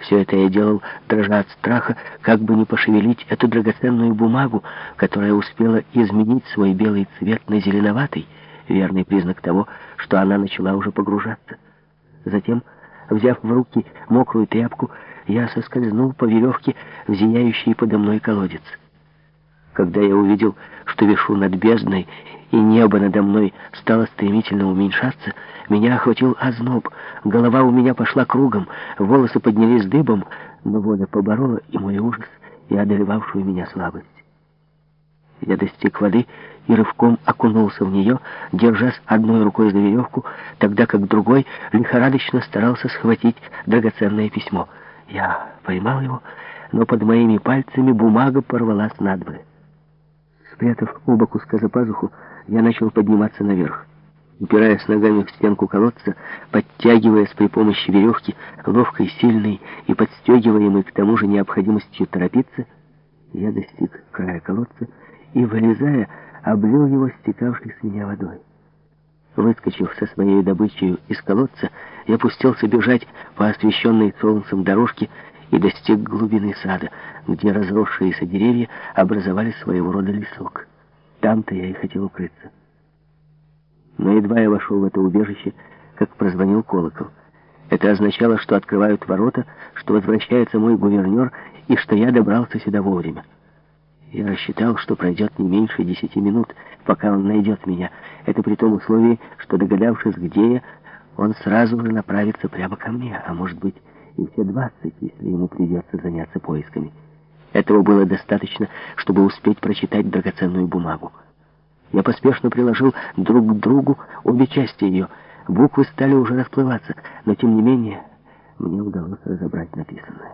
Все это я делал, дрожа от страха, как бы не пошевелить эту драгоценную бумагу, которая успела изменить свой белый цвет на зеленоватый, верный признак того, что она начала уже погружаться. Затем, взяв в руки мокрую тряпку, я соскользнул по веревке в зияющий подо мной колодец. Когда я увидел, что вешу над бездной, и небо надо мной стало стремительно уменьшаться, меня охватил озноб, голова у меня пошла кругом, волосы поднялись дыбом, но вода поборола и мой ужас, и одолевавшую меня слабость. Я достиг воды и рывком окунулся в нее, держась одной рукой за веревку, тогда как другой лихорадочно старался схватить драгоценное письмо. Я поймал его, но под моими пальцами бумага порвалась надвое. Спрятав оба куска за пазуху, я начал подниматься наверх. Упираясь ногами в стенку колодца, подтягиваясь при помощи веревки, ловкой, сильной и подстегиваемой к тому же необходимостью торопиться, я достиг края колодца и, вылезая, облил его стекавшей с меня водой. Выскочив со своей добычей из колодца, я пустился бежать по освещенной солнцем дорожке и достиг глубины сада, где разросшиеся деревья образовали своего рода лесок. Там-то я и хотел укрыться. Но едва я вошел в это убежище, как прозвонил колокол. Это означало, что открывают ворота, что возвращается мой гувернер и что я добрался сюда вовремя. Я рассчитал, что пройдет не меньше десяти минут, пока он найдет меня. Это при том условии, что, догадавшись, где я, он сразу же направится прямо ко мне, а может быть и все двадцать, если ему придется заняться поисками. Этого было достаточно, чтобы успеть прочитать драгоценную бумагу. Я поспешно приложил друг к другу обе части ее. Буквы стали уже расплываться, но тем не менее мне удалось разобрать написанное.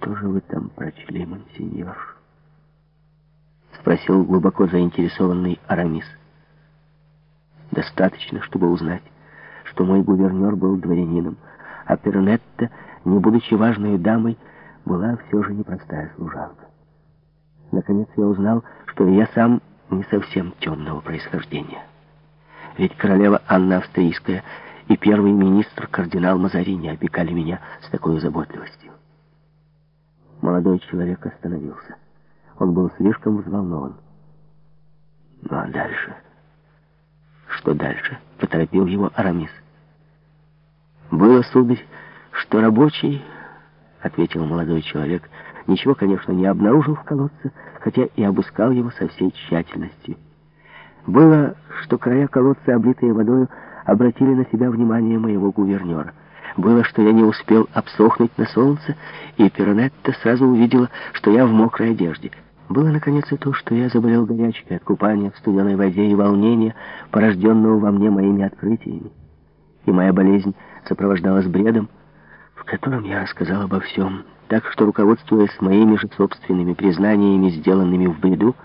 «Что же вы там прочли, монсеньор?» — спросил глубоко заинтересованный Арамис. «Достаточно, чтобы узнать, что мой гувернер был дворянином, а Пернетта, не будучи важной дамой, была все же непростая служанка. Наконец я узнал, что я сам не совсем темного происхождения. Ведь королева Анна Австрийская и первый министр кардинал Мазарини опекали меня с такой заботливостью. Молодой человек остановился. Он был слишком взволнован. Ну а дальше? Что дальше? Поторопил его Арамис. Было, сударь, что рабочий, ответил молодой человек, ничего, конечно, не обнаружил в колодце, хотя и обыскал его со всей тщательностью. Было, что края колодца, облитые водой, обратили на себя внимание моего гувернера. Было, что я не успел обсохнуть на солнце, и Перонетта сразу увидела, что я в мокрой одежде. Было, наконец, и то, что я заболел горячкой от купания в студеной воде и волнения, порожденного во мне моими открытиями. И моя болезнь сопровождалась бредом, в котором я рассказал обо всем, так что, руководствуясь моими же собственными признаниями, сделанными в бреду,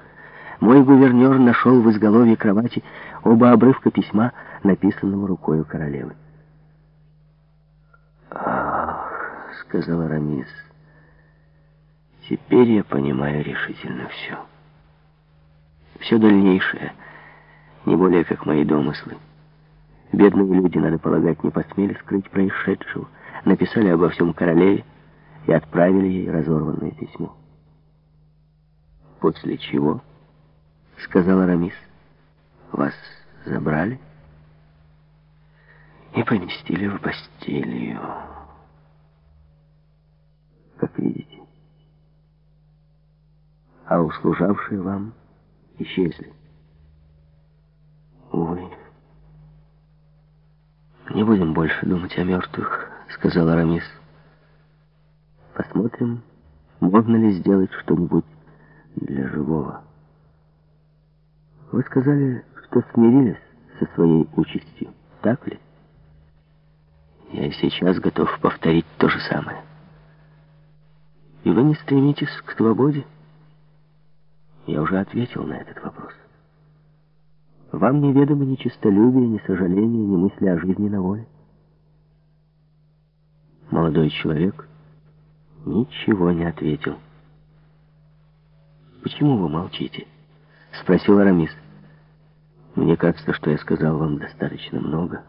мой гувернер нашел в изголовье кровати оба обрывка письма, написанного рукою королевы. «Ах», — сказал Арамис, — «теперь я понимаю решительно все. Все дальнейшее, не более как мои домыслы. Бедные люди, надо полагать, не посмели скрыть происшедшего, написали обо всем королеве и отправили ей разорванное письмо. После чего, — сказал Арамис, — вас забрали?» и поместили в Бастилию. Как видите. А услужавшие вам исчезли. «Не будем больше думать о мертвых», — сказал Арамис. «Посмотрим, можно ли сделать что-нибудь для живого». Вы сказали, что смирились со своей участью, так ли? Я сейчас готов повторить то же самое. И вы не стремитесь к свободе? Я уже ответил на этот вопрос. Вам неведомо ни честолюбие, ни сожаление, ни мысли о жизни на воле. Молодой человек ничего не ответил. «Почему вы молчите?» — спросил Арамис. «Мне кажется, что я сказал вам достаточно много».